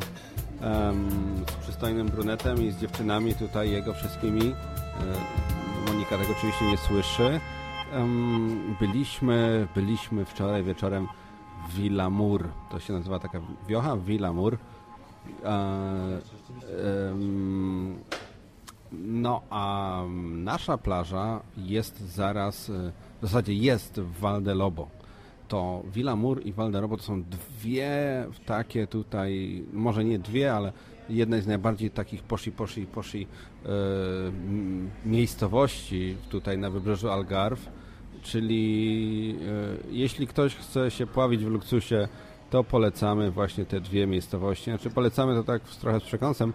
z przystojnym brunetem i z dziewczynami tutaj jego wszystkimi. E, Monika tego oczywiście nie słyszy. Byliśmy, byliśmy wczoraj wieczorem w Villa Mur. To się nazywa taka wiocha Villa Mur. No a nasza plaża jest zaraz, w zasadzie jest w Valdelobo. To Villa Mur i Valdelobo to są dwie takie tutaj, może nie dwie, ale jedna z najbardziej takich poshi, poshi, poshi e, miejscowości tutaj na wybrzeżu Algarve. Czyli e, jeśli ktoś chce się pławić w luksusie, to polecamy właśnie te dwie miejscowości. Znaczy polecamy to tak trochę z przekąsem.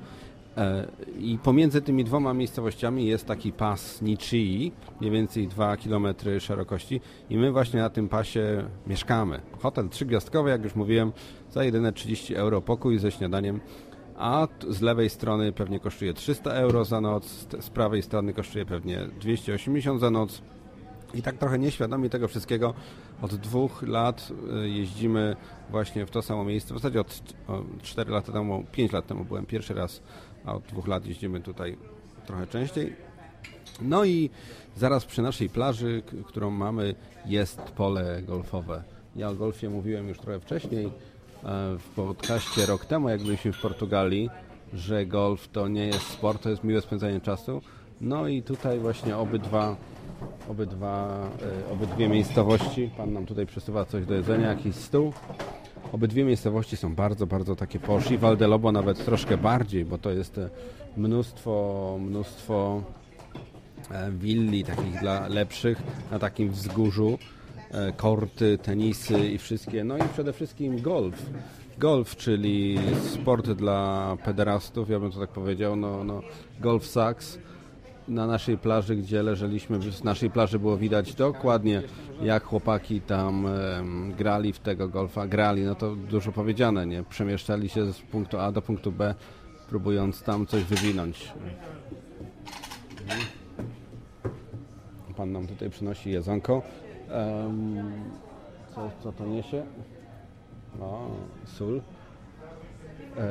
E, I pomiędzy tymi dwoma miejscowościami jest taki pas Nichii, mniej więcej 2 km szerokości i my właśnie na tym pasie mieszkamy. Hotel trzygwiazdkowy, jak już mówiłem, za jedyne 30 euro pokój ze śniadaniem, a z lewej strony pewnie kosztuje 300 euro za noc, z prawej strony kosztuje pewnie 280 za noc. I tak trochę nieświadomi tego wszystkiego od dwóch lat y, jeździmy właśnie w to samo miejsce. W zasadzie od 4 lata temu, 5 lat temu byłem pierwszy raz, a od dwóch lat jeździmy tutaj trochę częściej. No i zaraz przy naszej plaży, którą mamy, jest pole golfowe. Ja o golfie mówiłem już trochę wcześniej e, w podcaście rok temu, jak byliśmy w Portugalii, że golf to nie jest sport, to jest miłe spędzanie czasu. No i tutaj właśnie obydwa, obydwa, e, obydwie miejscowości, pan nam tutaj przesuwa coś do jedzenia, jakiś stół. Obydwie miejscowości są bardzo, bardzo takie poszli. Valdelobo nawet troszkę bardziej, bo to jest e, mnóstwo, mnóstwo e, willi takich dla lepszych na takim wzgórzu. Korty, tenisy i wszystkie. No i przede wszystkim golf. Golf, czyli sport dla pederastów, ja bym to tak powiedział. No, no, golf sucks na naszej plaży, gdzie leżeliśmy, z naszej plaży było widać dokładnie, jak chłopaki tam em, grali w tego golfa. Grali, no to dużo powiedziane, nie? Przemieszczali się z punktu A do punktu B, próbując tam coś wywinąć. Pan nam tutaj przynosi jedzonko. Co, co to niesie? O, sól. E,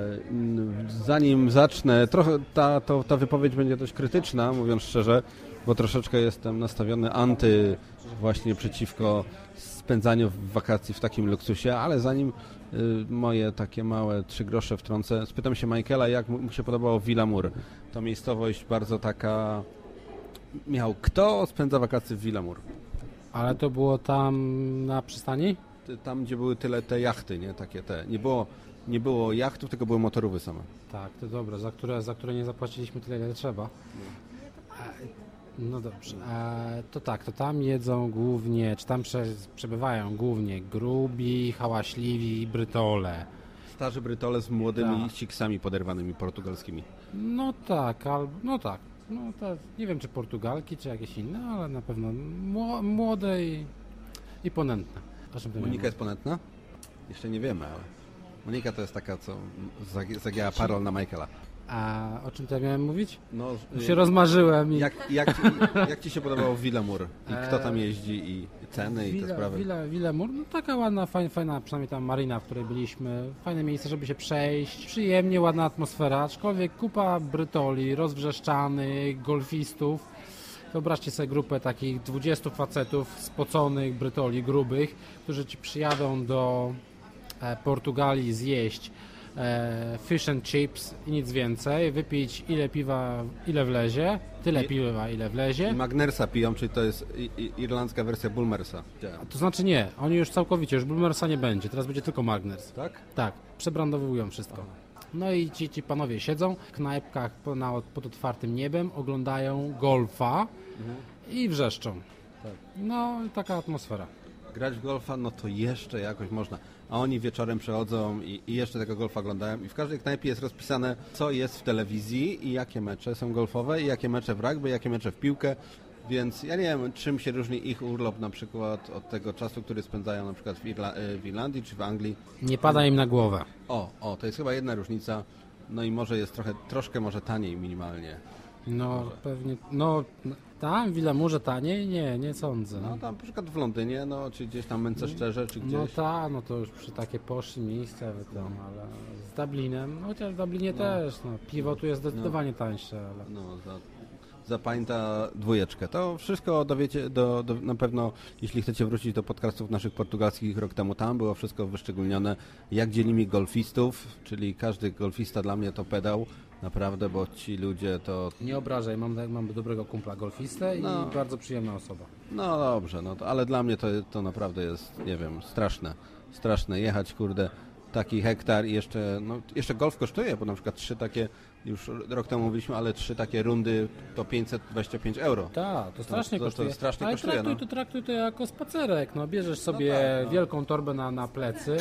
Zanim zacznę, trochę ta, to, ta wypowiedź będzie dość krytyczna, mówiąc szczerze, bo troszeczkę jestem nastawiony anty właśnie przeciwko spędzaniu wakacji w takim luksusie, ale zanim y, moje takie małe trzy grosze wtrącę, spytam się Michaela, jak mu się podobało Villa Mur. To miejscowość bardzo taka... Miał, kto spędza wakacje w Villa Mur? Ale to było tam na przystani? Tam, gdzie były tyle te jachty, nie? Takie te. Nie było, nie było jachtów, tylko były motorówy same. Tak, to dobra, za które, za które nie zapłaciliśmy tyle, ile trzeba. No dobrze. E, to tak, to tam jedzą głównie, czy tam prze, przebywają głównie grubi, hałaśliwi, brytole. Starzy brytole z młodymi Tak. ciksami poderwanymi portugalskimi. No tak, al, no tak. No to nie wiem, czy Portugalki, czy jakieś inne, ale na pewno mło, młode i, i ponętne. Monika jest ponętna? Jeszcze nie wiemy, ale... Monika to jest taka, co zag- zagięła parol na Michaela. A o czym to ja miałem mówić? No, Już się rozmarzyłem i... Jak, jak, ci, jak ci się podobało Villamur? I kto tam jeździ? I ceny? I te sprawy? Villa, Villa Mur, no taka ładna, fajna, fajna, przynajmniej tam marina, w której byliśmy. Fajne miejsce, żeby się przejść. Przyjemnie, ładna atmosfera, aczkolwiek kupa brytoli, rozwrzeszczanych, golfistów. Wyobraźcie sobie grupę takich 20 facetów spoconych, brytoli, grubych, którzy ci przyjadą do Portugalii zjeść e, fish and chips i nic więcej, wypić ile piwa, ile wlezie, tyle I- piwa, ile wlezie. I Magnersa piją, czyli to jest irlandzka wersja Bulmersa. To znaczy nie, oni już całkowicie, już Bloomersa nie będzie, teraz będzie tylko Magners. Tak? Tak, przebrandowują wszystko. No i ci, ci panowie siedzą w knajpkach na, pod otwartym niebem, oglądają golfa i wrzeszczą. No i taka atmosfera. Grać w golfa, no to jeszcze jakoś można. A oni wieczorem przychodzą i, i jeszcze tego golfa oglądają. I w każdej knajpie jest rozpisane, co jest w telewizji i jakie mecze są golfowe, i jakie mecze w rugby, jakie mecze w piłkę. Więc ja nie wiem, czym się różni ich urlop na przykład od tego czasu, który spędzają na przykład w, Irla- e, w Irlandii czy w Anglii. Nie pada im na głowę. O, o, to jest chyba jedna różnica. No i może jest trochę, troszkę może taniej minimalnie. No pewnie, no tam w Willamurze taniej? Nie, nie sądzę. No tam na przykład w Londynie, no czy gdzieś tam Manchesterze, czy gdzieś. No ta, no to już przy takie poszli miejsca tam, ale z Dublinem, no chociaż w Dublinie też, no piwo tu jest zdecydowanie tańsze, ale... No, za, za pańta dwójeczkę. To wszystko dowiecie, do, do, na pewno, jeśli chcecie wrócić do podcastów naszych portugalskich rok temu, tam było wszystko wyszczególnione, jak dzielimy golfistów, czyli każdy golfista dla mnie to pedał, naprawdę, bo ci ludzie to... Nie obrażaj, mam, mam dobrego kumpla golfistę i No. bardzo przyjemna osoba. No dobrze, no to, ale dla mnie to, to naprawdę jest, nie wiem, straszne. Straszne jechać, kurde, taki hektar i jeszcze, no, jeszcze golf kosztuje, bo na przykład trzy takie, już rok temu mówiliśmy, ale trzy takie rundy to 525 euro. Tak, to strasznie to, to, kosztuje. Strasznie Ale kosztuje, traktuj, no. to, traktuj to jako spacerek, no bierzesz sobie tak, no. wielką torbę na, na plecy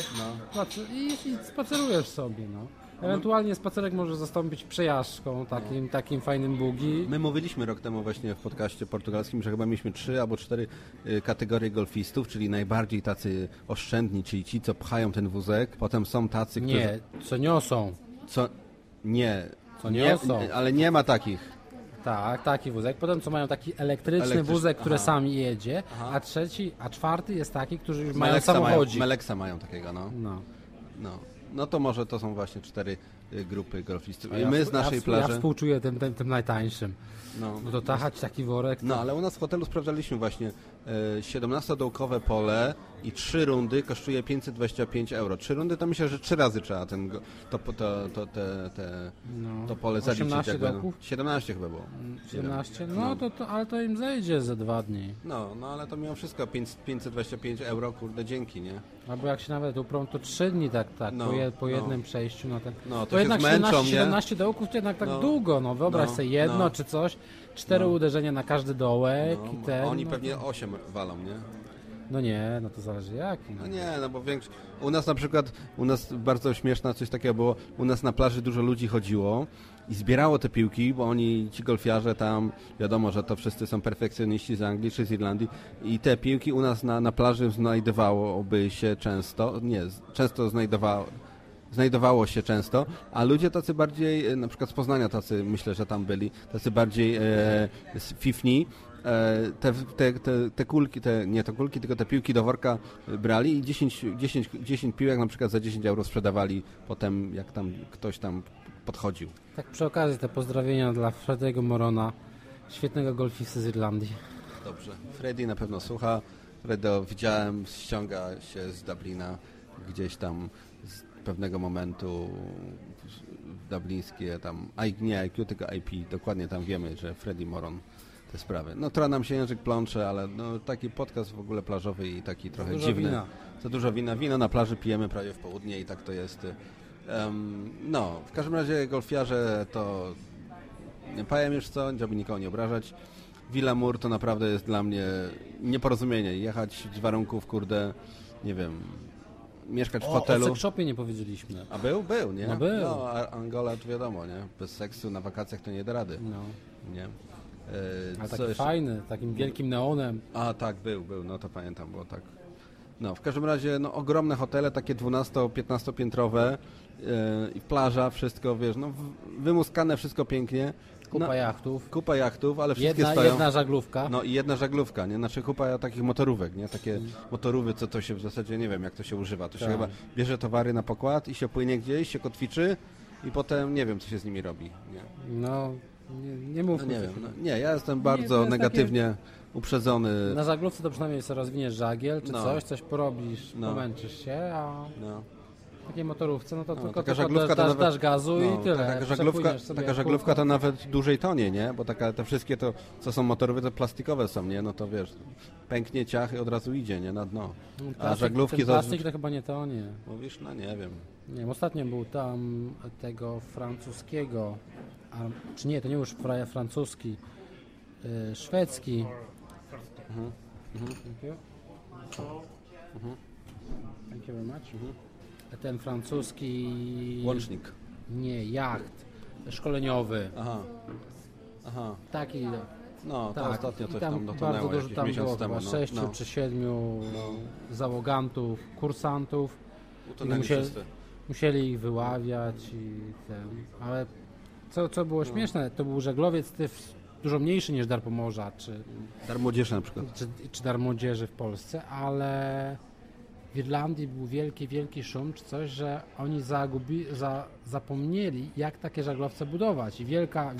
spacer- i, i spacerujesz sobie, no. Ewentualnie spacerek może zastąpić przejażdżką, takim, takim fajnym bugi. My mówiliśmy rok temu właśnie w podcaście portugalskim, że chyba mieliśmy trzy albo cztery y, kategorie golfistów, czyli najbardziej tacy oszczędni, czyli ci, co pchają ten wózek. Potem są tacy, którzy... Nie, co niosą. Co... Nie. Co nie, niosą. Ale nie ma takich. Tak, taki wózek. Potem co mają taki elektryczny wózek, który aha. sam jedzie, a trzeci, a czwarty jest taki, którzy już mają Meleksa mają, samochodzik. Meleksa mają takiego, no. No. no. No to może to są właśnie cztery y, grupy golfistów. I ja my z naszej ja, plaży... Ja współczuję tym, tym, tym najtańszym. No. No to tachać taki worek. No ale u nas w hotelu sprawdzaliśmy właśnie 17-dołkowe pole i trzy rundy kosztuje 525 euro. Trzy rundy to myślę, że trzy razy trzeba ten, to, to, to, te, te, No. to pole zaliczyć. 18 jakby, no. dołków? 17 chyba było. 17, no to, to, ale to im zejdzie ze dwa dni. No, no ale to mimo wszystko 5, 525 euro, kurde, dzięki, nie? Albo jak się nawet uprą, to 3 dni tak, tak, No, po, je, po no. jednym przejściu. No, tak. No, to się jednak zmęczą, 17, nie? 17 dołków to jednak tak No. długo, no wyobraź No, sobie jedno no. czy coś, cztery No. uderzenia na każdy dołek No, i ten. oni no, pewnie 8 walą, nie? No nie, no to zależy jaki. No. No nie, no bo większość... U nas na przykład, u nas bardzo śmieszna coś takiego było, u nas na plaży dużo ludzi chodziło i zbierało te piłki, bo oni, ci golfiarze tam, wiadomo, że to wszyscy są perfekcjoniści z Anglii czy z Irlandii i te piłki u nas na, na plaży znajdowałoby się często, nie, często znajdowało, znajdowało się często, a ludzie tacy bardziej, e, na przykład z Poznania tacy, myślę, że tam byli, tacy bardziej e, fifni, e, te, te, te, te kulki, te, nie te kulki, tylko te piłki do worka brali i 10, 10, 10 piłek na przykład za 10 euro sprzedawali potem, jak tam ktoś tam podchodził. Tak przy okazji te pozdrowienia dla Frediego Morona, świetnego golfisty z Irlandii. Dobrze. Freddy na pewno słucha. Fredo widziałem, ściąga się z Dublina gdzieś tam pewnego momentu w dublińskie tam, I, nie IQ, tylko IP, dokładnie tam wiemy, że Freddy Moron te sprawy. No trochę nam się język plącze, ale no, taki podcast w ogóle plażowy i taki trochę dużo dziwny. wina. Za dużo wina. Wino na plaży pijemy prawie w południe i tak to jest. Em, no, w każdym razie golfiarze to nie pajem już co, żeby nikogo nie obrażać. Villa Mur to naprawdę jest dla mnie nieporozumienie. Jechać z warunków, kurde, nie wiem, mieszkać w O, hotelu. o seksshopie nie powiedzieliśmy. A był? Był, nie? No był. No, a Angola to wiadomo, nie? Bez seksu na wakacjach to nie da rady. No. Nie? E, Ale co taki jeszcze? fajny, takim wielkim neonem. A tak, był, był, no to pamiętam, było tak. No, w każdym razie, no, ogromne hotele, takie 12-15 piętrowe yy, i plaża, wszystko, wiesz, no, wymuskane, wszystko pięknie. Kupa no, jachtów. Kupa jachtów, ale wszystkie Jedna, stoją... jedna żaglówka. No i jedna żaglówka, nie? Znaczy kupa takich motorówek, nie? Takie Mm. motorówy, co to się w zasadzie, nie wiem, jak to się używa. To się Tak. chyba bierze towary na pokład i się płynie gdzieś, się kotwiczy i potem nie wiem, co się z nimi robi, nie? No, nie, nie No mówmy nie tych- wiem, no, nie, ja jestem bardzo jest negatywnie uprzedzony. Na żaglówce to przynajmniej sobie rozwiniesz żagiel, czy No. coś, coś porobisz, No. pomęczysz się, a No. Takiej motorówce, no to No, tylko, taka tylko dasz, to nawet, dasz gazu no, i tyle. Taka żaglówka, taka żaglówka to nawet dłużej tonie, nie? Bo taka, te wszystkie to, co są motorowe, to plastikowe są, nie? No to wiesz, pęknie ciach i od razu idzie, nie? Na dno. No, A plastik- żaglówki ten to... plastik to chyba nie to, nie. Mówisz? No nie wiem. Nie wiem, ostatnio był tam tego francuskiego, a, czy nie, to nie już fra, francuski, y, szwedzki. Mhm. Thank you. Thank you very much. Ten francuski... Łącznik. Nie, jacht szkoleniowy. Aha. Aha. Taki, No, to tak. ostatnio I coś tam tam bardzo dotonęło dużo jakiś tam miesiąc było, temu. chyba No, sześciu no. czy siedmiu załogantów, kursantów. Utonęli musieli, wszyscy. musieli ich wyławiać i ten, ale co, co No. było śmieszne, to był żeglowiec dużo mniejszy niż Dar Pomorza, czy, Dar Młodzieży na przykład. czy, czy Dar Młodzieży w Polsce, ale w Irlandii był wielki, wielki szum, czy coś, że oni zagubi, za, zapomnieli, jak takie żaglowce budować i wielka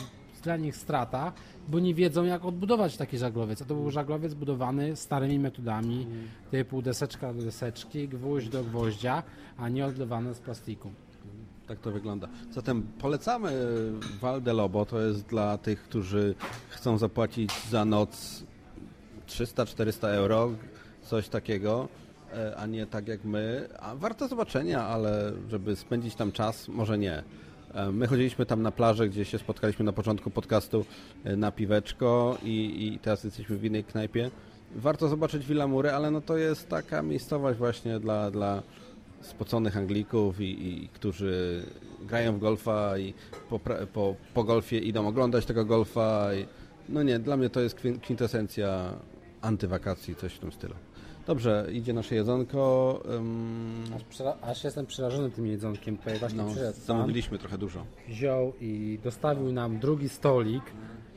dla nich strata, bo nie wiedzą, jak odbudować taki żaglowiec. A to był żaglowiec budowany starymi metodami, typu deseczka do deseczki, gwóźdź do gwoździa, a nie odlewany z plastiku. Tak to wygląda. Zatem polecamy Val de Lobo. To jest dla tych, którzy chcą zapłacić za noc 300-400 euro, coś takiego, e, a nie tak jak my. A warto zobaczenia, ale żeby spędzić tam czas, może nie. E, My chodziliśmy tam na plażę, gdzie się spotkaliśmy na początku podcastu e, na piweczko i, i teraz jesteśmy w innej knajpie. Warto zobaczyć Villa Mury, ale no to jest taka miejscowość właśnie dla, dla spoconych Anglików, i, i, którzy grają w golfa i po, po, po golfie idą oglądać tego golfa. I, no nie, dla mnie to jest kwin- kwintesencja antywakacji, coś w tym stylu. Dobrze, idzie nasze jedzonko. ym, Aż, aż jestem przerażony tym jedzonkiem. Tutaj właśnie no, przyszedł zamówiliśmy trochę dużo. wziął i dostawił nam drugi stolik.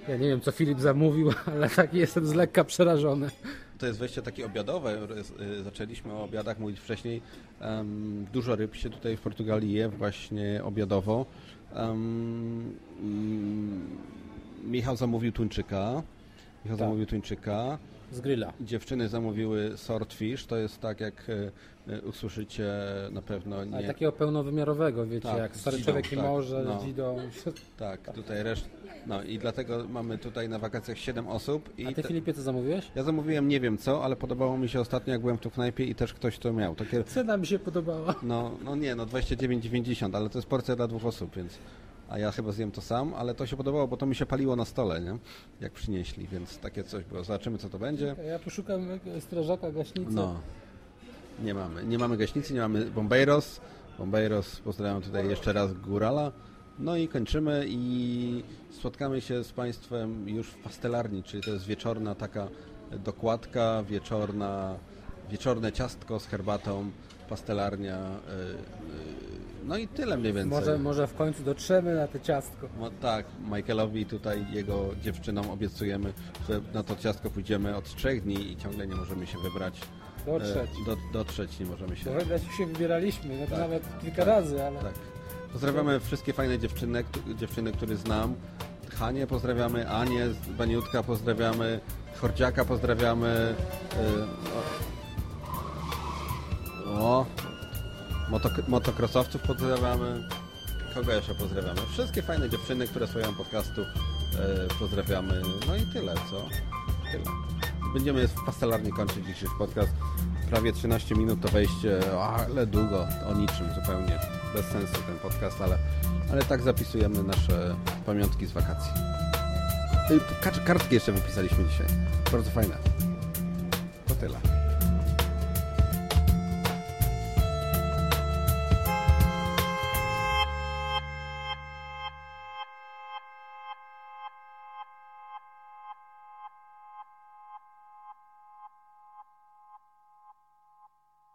Ja nie wiem, co Filip zamówił, [laughs] ale taki jestem z lekka przerażony. To jest wejście takie obiadowe. y, Zaczęliśmy o obiadach mówić wcześniej. Em, dużo ryb się tutaj w Portugalii je właśnie obiadowo. Mm, Michał zamówił tuńczyka. Michał Tak. zamówił tuńczyka. Z grilla. Dziewczyny zamówiły swordfish. To jest tak, jak e, usłyszycie na pewno Ale nie. takiego pełnowymierowego, wiecie, Tak, jak stary dzidą, człowiek i tak, morze, no. z dzidą. Tak, tutaj reszt. No i dlatego mamy tutaj na wakacjach 7 osób. I A ty te- Filipie co zamówiłeś? Ja zamówiłem nie wiem co, ale podobało mi się ostatnio, jak byłem tu w knajpie i też ktoś to miał. Takie Cena mi się podobała. No, no nie, no 29,90, ale to jest porcja dla dwóch osób, więc. A ja chyba zjem to sam, ale to się podobało, bo to mi się paliło na stole, nie? Jak przynieśli, więc takie coś było. Zobaczymy, co to będzie. Ja poszukam strażaka, gaśnicy. No. Nie mamy. Nie mamy gaśnicy, nie mamy Bombeiros. Bombeiros, pozdrawiam tutaj jeszcze raz Górala. No i kończymy i spotkamy się z Państwem już w pastelarni, czyli to jest wieczorna taka dokładka, wieczorna, wieczorne ciastko z herbatą, pastelarnia. y, y, No i tyle mniej więcej. Może, może w końcu dotrzemy na te ciastko. No tak, Michaelowi tutaj jego dziewczynom obiecujemy, że na to ciastko pójdziemy od trzech dni i ciągle nie możemy się wybrać. Dotrzeć. E, Do, dotrzeć nie możemy się. Bo chyba się wybieraliśmy, no to Tak, nawet kilka tak, razy, ale... Tak. Pozdrawiamy wszystkie fajne dziewczyny, dziewczyny, które znam. Hanie pozdrawiamy, Anię Baniutka pozdrawiamy, Hordziaka pozdrawiamy. y, O, o motok- motokrosowców pozdrawiamy. Kogo jeszcze pozdrawiamy? Wszystkie fajne dziewczyny, które słuchają podcastu e, pozdrawiamy. No i tyle, co? Tyle. Będziemy w pastelarni kończyć dzisiejszy podcast. Prawie 13 minut to wejście, ale długo, o niczym zupełnie. Bez sensu ten podcast, ale, ale tak zapisujemy nasze pamiątki z wakacji. Kart- Kartki jeszcze wypisaliśmy dzisiaj. Bardzo fajne. To tyle.